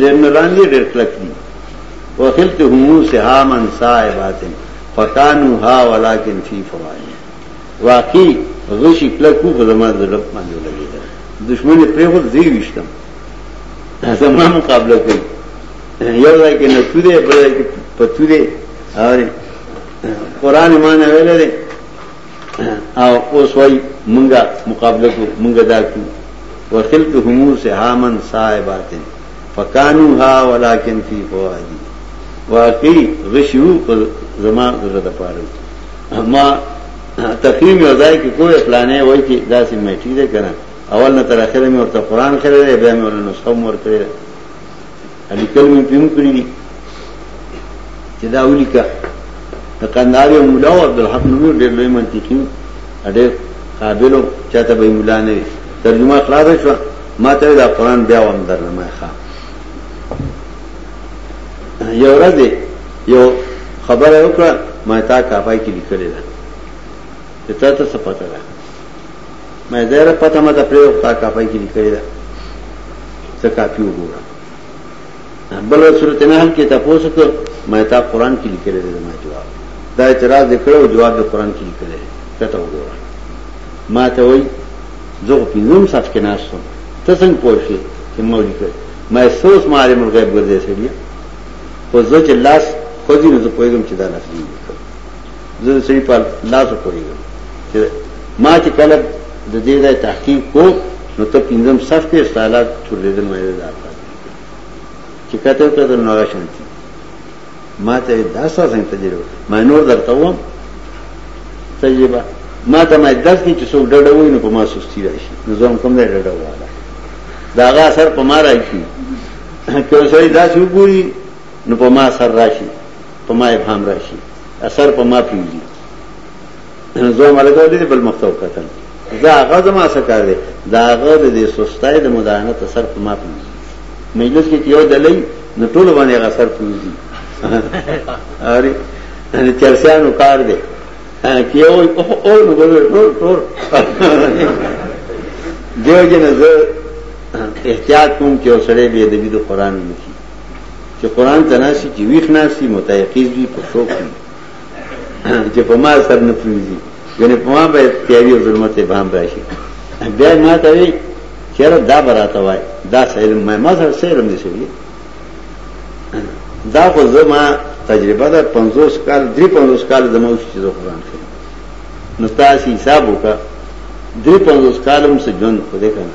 جنرالان یې ډېر کلک دي وخلت هم سهاما صائبات فکانو ها ولکن فی فوائد واقعي غشي کلکو په زما د رب باندې لګیدل دشمن پرې خو دی وشتم زما مقابله کوي یو ځای کې نه توده بل ځای کې پتوده اور قران ایمان ویل دی او اوس وای مونږه مقابله کو مونږه دا کو وخلق همور سے هامن صاحبات فکانو ها ولکن فی فوادی واقعی غشو پر زما زړه د پاره ما تقریم یو ځای کې کوی فلانه وای چې داسې مې ټی ده کنه اول نه تر اخره مې ورته قران خره بیا مې ورنه نسخه مور کړې علی کل من پیون کری دی چه دا اولی که دا قنداری و مولا و عبدالحق نمیو دیر لوی منطقیو دیر قابلو چاہتا بای مولا نوی ترجمه خلاص شو ما ته دا قران بیا وام درنه ما ښا یو ورځ یو خبره وکړه ما تا کافای کې لیکل ده ته ته څه پته ده مې دې را پته مده پرې او تا کاپای کې لیکل دا څه کاپی وګوره بل صورت نه حل کې تاسو ته مې تا قران کې لیکل دي ما جواب دا اعتراض وکړو جواب د قران کې لیکل دي کته وګوره ما ته وای زه په نوم صف کې ناشته ته څنګه پوښتې چې مو لیکل مې سوس معلم الغیب ګرځې سړیا خو زه چې لاس خو دې نه پوهیږم چې دا لاس دې زه د سړي په لاسو پوهېږم چې ما چې کله د دې ځای تحقیق کو نو ته پنځم صف کې استعلا تورېدل مې ده چې کته کته نو شانتي ما ته دا ساسه تجربه ما نور درته وم تجربه ما ته ما درس کې چې څوک ډډه وای نو په ما سستی راشي نو زه هم کوم نه ډډه واله دا غا اثر په ما راځي که سړی داسې وګوري نو په ما اثر راشي په ما ابهام راشي اثر په ما پیږي زه ملګری دې بل مختو کتل دا هغه زما څه کار دی دا هغه د سستای د مداهنت اثر په ما پیږي مجلس کې یو دلې نو ټول باندې هغه اثر پیږي اره ان چرسیانو کار دی کیو او نو ګور ټول ټول دیو جن زه احتیاط کوم چې اوسړې به د دې قرآن نه چې قران ته ناشي چې ویښ ناشي متيقظ وي په شوق وي چې په ما سر نه پریږي یعنی په ما به تیاری او ظلمت به هم راشي بیا ما ته وی چیرې دا براته وای دا سهل ما ما سره سهل نه شي دا خو زما تجربه ده 50 کال 350 کال زما اوس چې قران کې نو تاسو حساب وکړه 350 کالم څخه ژوند خو دې کنه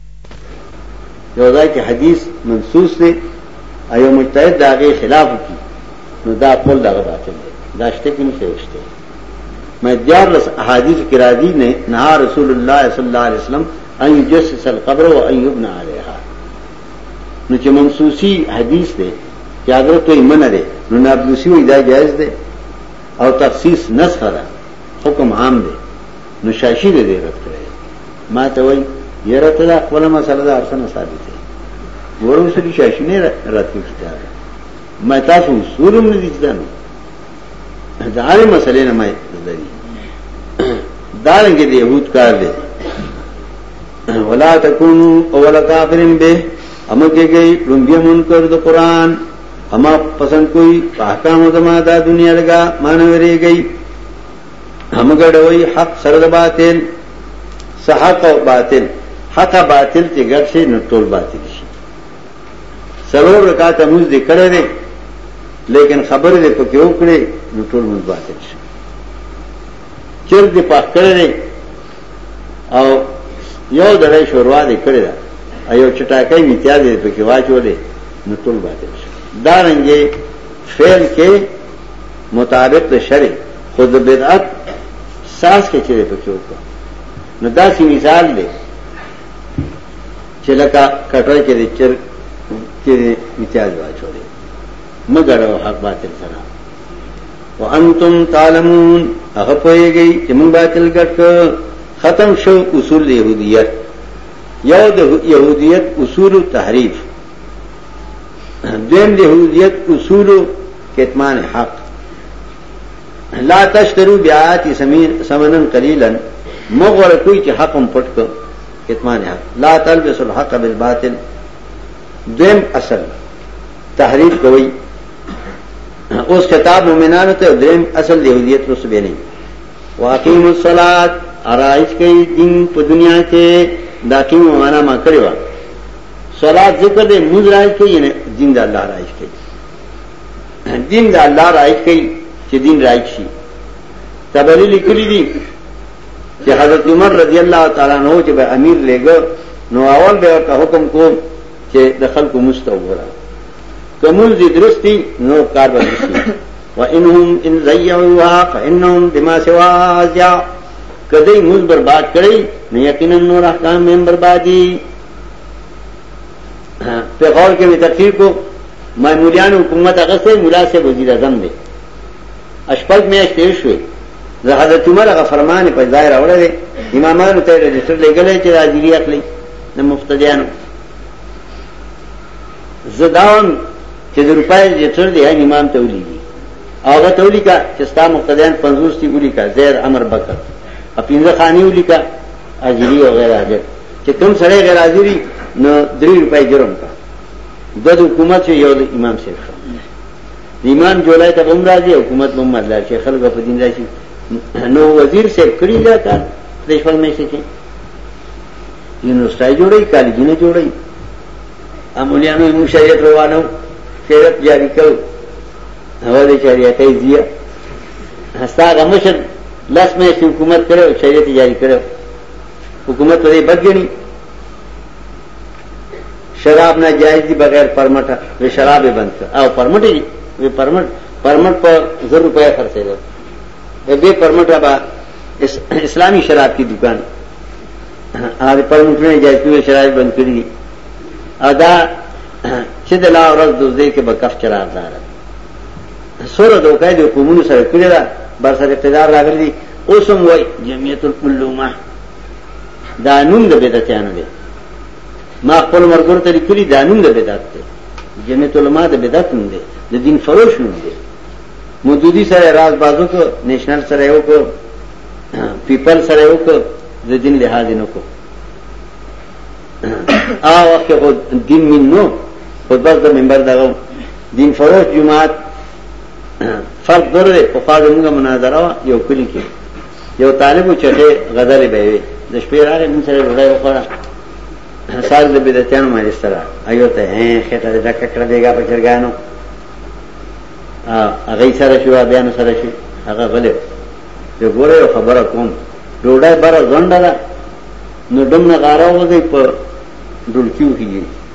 یو ځای کې حدیث منصوص دی ایو مجتهد دا غي خلاف کی نو دا خپل دا باطل دی دا شته کې نشته شته مې دیار لس احادیث کې راځي نه نه رسول الله صلی الله علیه وسلم ان یجسس القبر و ان یبنى علیها نو چې منصوصی حدیث دی چې حضرت یې منه دی نو نابلسی وی دا جائز دی او تخصیص نسخه ده حکم عام دی نو شاشي دې دې رد کړی ما ته وای یره ته دا خپل مسله ده ارسنه ثابت دی ورو سړي شاشي نه رد کړی کتاب ما تاسو اصول هم نه دي ځدان دا اړې مسلې نه ما دري دا رنګ دې يهود کار دی ولا تکونو اول کافرین به امر کې گئی لومبیا منکر د قران اما پسند کوئی احکام زما دا دنیا لگا مانو ری گئی هم ګډوي حق سره د باطل څه حق او باطل حق باطل چې ګډ شي نو ټول باطل شي سلور رکعات موږ دې کړې دي لیکن خبره دې پکې وکړي نو ټول موږ باطل شي چر دې پاک کړې او یو دړې شوروا دې کړې ده ایو چټاکې میتیا دې پکې واچولې نو ټول باطل شي دا رنګه فعل کې مطابق د شرع خود د بدعت ساس کې چیرې پکې وکړه نو دا سی مثال دی چې لکه کټوي کې د چر کې امتیاز واچولې مګر او حق باطل سره وانتم تعلمون هغه پويږي چې موږ باطل ګټ ختم شو اصول يهوديت یو د يهوديت اصول تحریف دویم دی حدودیت اصول و کتمان حق لا تشترو بیاتی سمنن قلیلا مغور کوئی چی حقم پٹ کر کتمان حق لا تلبس الحق بالباطل دویم اصل تحریف کوئی اس خطاب مومنان ته دریم اصل دی یهودیت نو سبه نه واقیم الصلات ارایش کوي دین په دنیا کې داقیم معنا ما کړی و صلات ذکر دے مز رائج کئی یعنی دین دا اللہ رائج کئی دین دا اللہ رائج کئی چی دین رائج شی تبری لکلی دی چی حضرت عمر رضی اللہ تعالیٰ نو چی بے امیر لے گا نو اول بے ورطا حکم کو چی دخل کو مستو گرا کمون دی درستی نو کار بردستی و انہم ان زیعوها فا انہم بما سوا زیع کدی مز برباد کری نو یقینا نور احکام میں بربادی پیغور کې به تفسیر کو معمولیان حکومت هغه سه مولا سه وزیر اعظم دی اشپږ میاشتې شوې زه حضرت عمر هغه فرمان په ځای راوړل امامانو ته رجسټر لګلې چې راځي اخلي د مفتدیانو زدان چې د روپای رجسټر دی هغه امام ته ولېږي هغه ته ولیکا چې ستا مفتدیان 50 تی ولیکا زیر امر بکر اپینځه خاني ولیکا اجری او غیر حاضر چې کوم سړی غیر حاضر وي نو درې روپۍ جرم کا د حکومت چې یو د امام شیخ ایمان جولای ته هم راځي حکومت هم مدلا شي خلک په دین راشي نو وزیر صاحب کړی دا کار د شپږ میاشتې کې یونیورسټي جوړي کالجونه جوړي امولیانو یې موږ شریعت روانو شریعت جاری کړو هغه د شریعت یې زیه هستا غمشن لاس مې حکومت کړو شریعت جاری کړو حکومت په دې بدګنی شراب نه جایز دي بغیر پرمټ وی شراب بند کړ او پرمټ دي وی پرمټ پرمټ په زر روپیا خرڅې ده به پرمټ با اسلامی شراب کی دکان هغه پرمټ نه جایز دي شراب بند کړی ادا چې د لا ورځ دوزې کې بکف قرار دار سره دوکای د قومونو سره کړی دا بر سره اقتدار راغلی اوس هم وای جمعیت العلومه دا نوم د بدعتانو دی ما خپل مرګور ته لیکلی دا نوم د بدعت دی جمعیت العلماء د بدعت نوم دی د دین فروش نوم دی مودودی سره راز بازو کو نېشنل سره یو کو پیپل سره یو کو د دین لحاظ نه کو آ وخت خو دین من نو خو بس د منبر دغه دین فروش جماعت فرق دور دی په خوا زموږ مناظره وا یو کلی کې یو طالب چټه غزل به وي د شپې راغی موږ سره ډوډۍ وخوړه سال د بدعتانو مې سره ایو ته هې خټه د ډک کړه دیګه په چرګانو هغه سره شو بیان سره شي هغه غلې ته ګوره خبره کوم ډوډۍ بره ځنډه ده نو دمنه غاره وځي په ډولکیو کیږي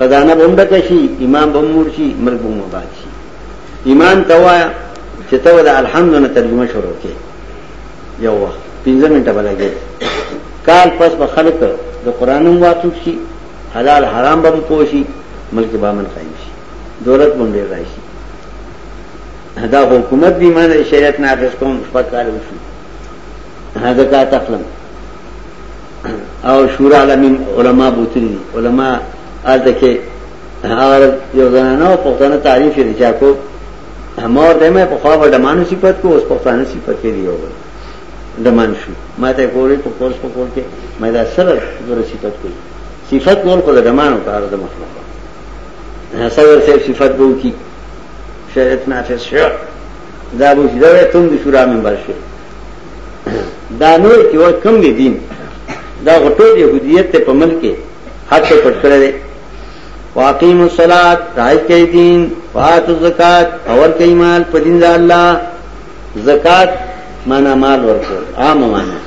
خزانه به هم ډکه شي ایمان به هم مور شي ملک به هم آباد شي ایمان ته وایه چې ته به د الحمد نه ترجمه شروع کړې یو وخت پنځه منټه به لګېږي کال پس به خلک د قرآن هم واقف شي حلال حرام به هم پوه شي ملک به امن قایم شي دولت به هم ډېر راشي دا حکومت به ایمان د شریعت نه اخیست کوم شپږ کاله وشو زکات اخلم او شورا لمین علما بوتلی علما آلته کې هغه یو زنانه پښتنه تعریف یې چا کو مور دې مې په خوا به دمانو صفت کو اوس پښتنه صفت یې دیو دمان شو ما ته کولی په کورس په کور کې مې دا سره ګور صفت کوي صفت نور کو دمانو کار د مخلوق سره سره صفت بو کی شریعت نافذ شو دا بو چې دا ته د شورا ممبر شي دا نور چې ور کم دي دین دا غټو يهودیت ته په ملک کې حق ته پټ کړی دی واقیم الصلاۃ راځي کوي دین وات الزکات اور کوي مال په دین د الله زکات معنا مال ورکول عام معنا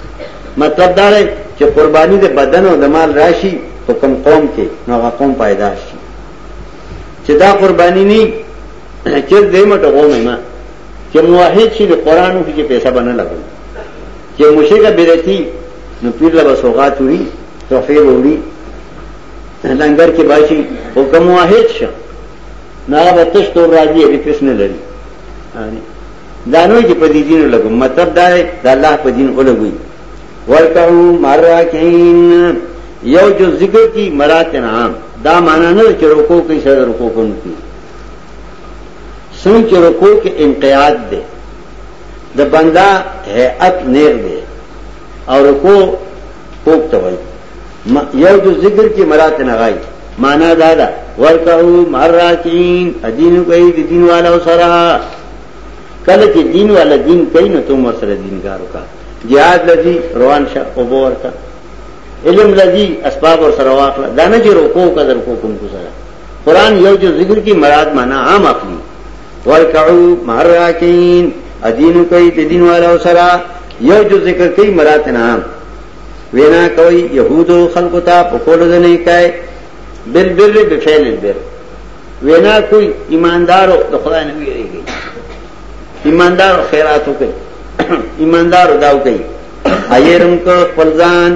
مطلب دا دی چې قرباني د بدن او د مال راشي په کم قوم کې نو هغه قوم پیدا شي چې دا قرباني نه چر دې مټه غومه ما چې موحد شي د قران او کې پیسې باندې لګو چې مشرک بدعتي نو پیر له وسوغات وی تحفه وړي لنګر کې باشي حکم واحد شه نه به تش تور راځي هیڅ پس نه لري دانو چې په دې دین لګو مطلب دا دی د الله په دین ولګوي ورکعو مراکین یو جو ذکر کی مرات نام دا معنا نه چې رکو کې سره رکو کوي سنگ کی رکو کی انقیاد دے دا بندہ حیعت نیر دے اور رکو پوکتا ہوئی یو دو ذکر کی مرات نغائی مانا دادا ورکہو مراکین دینو کئی دی دین والا سرا کل کی دین والا دین کئی نو تم ورسر دین کارو کا جہاد لذی روان شا اوبو ورکا علم لذی اسباب ورسر واقلا دانا جی رکو کا در رکو کن کو سرا قرآن یو جو ذکر کی مراد مانا عام اخلی ورکعو مہر راکین ادینو کئی تدین والا و سرا یو جو ذکر کئی مراد نام وینا کوئی یہودو خلقو تا پخولو دنئی کئی بل بر بفعل البر وینا کوئی ایماندارو د خدای نه ویریږي ایماندارو خیراتو کوي ایماندارو داو کوي ایرم کو خپل ځان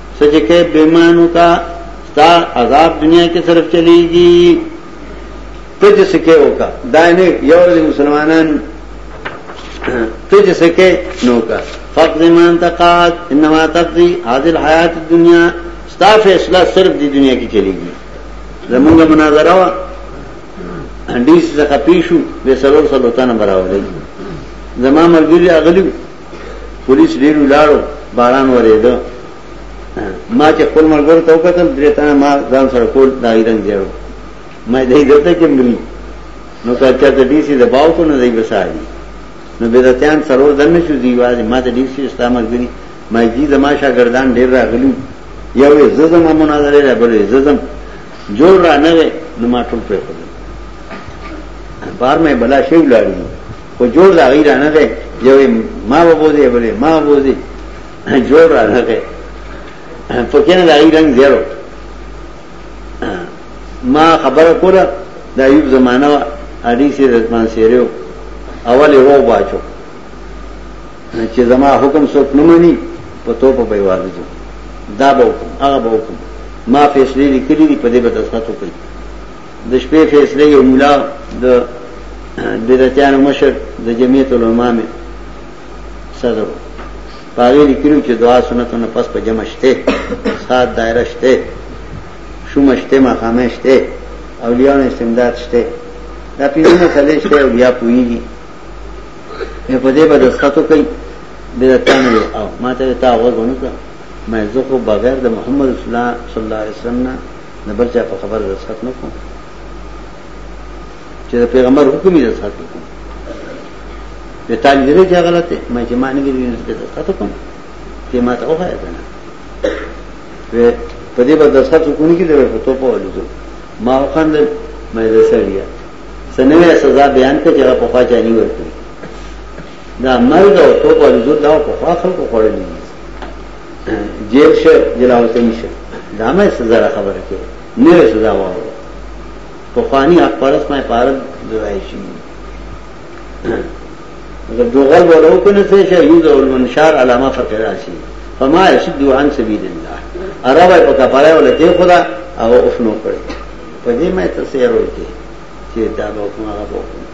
څه چې کې بیمانو کا ستا عذاب دنیا کې صرف چلیږي ته چې سکه وکا دا نه یو ورځ مسلمانان ته چې سکه نو کا فقط ایمان تقات انما تقضي هذه الحیات الدنیا ستا فیصله صرف دی دنیا کې چلیږي زمونږ مناظره وا انډیس څخه پیښو به سلور سلوتانه برابرې زمام مرګري اغلی پولیس ډیر ولاړو باران وریده ما چې خپل ملګرو ته وکتل درې تنه ما ځان سره کول دا ایران دیړو ما دې دلته کې مری نو که چا ته دې سي دباو کو نه دی بسای نو بدعتيان سرور دنه شو دی واځ ما ته دې سي استعمال غني ما دې زما شاګردان ډیر راغلي یو ززم مناظره را بل ززم جوړ را نه نو ما ټول په خپل بار مې بلا شی ولاړی خو جوړ دا غیر نه ده یو ما به بوزي بلې ما بوزي جوړ را نه ده په کې نه دا غیر رنگ زیرو ما خبره کوله د ایوب زمانہ اړي سي رتمان سیرو اول رو باچو چې زما حکم څوک نه مني په تو په بیواله جو دا به حکم هغه به حکم ما فیصله لیکلي په دې به دستخط وکړي د شپې فیصله یو مولا د بدعتیانو مشر د جمعیت العلماء می صدر پاغې لیکلو چې دعا سنتو نه پس په جمع شته سات دایره شته شوم شته مقامه شته اولیاء استمداد شته دا پیونه سره شته او بیا پویږي نه په دې باندې ساتو کوي بدعتانو او ماته تا غوږ ونکړه مې زه خو بغیر د محمد رسول الله صلی الله علیه وسلم نه د بل چا په خبره رسخت نه کوم چې د پیغمبر حکم یې رسخت کوم په تعالی دې چې غلطه ما چې معنی کې نه څه رسخت کوم چې ما ته وایې کنه په دې باندې رسخت کوم کې درو په توپو ولې ما وخند مې رسړیا سنوې سزا بیان کړ چې په خوا چانی ورته دا مرګ او توبه له زړه او په خوا خلکو خوړلې جیل شه جلا وطنی شه دا مې سزا را خبره کوي نه سزا وایي په خواني حق پرس مې پارد ځای شي اگر دوغل ولو کنه څه شي یوز او المنشار علامه فرق راشي فما يشد عن سبيل الله عربه په کفاره ولته خدا او افنو کړ په دې مې تسیر وکړي چې دا به کومه غو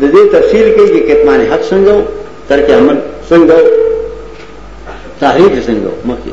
د دې تفصیل کوي چې کتمان حق څنګه وو ترک عمل څنګه وو تحریف څنګه وو مخکې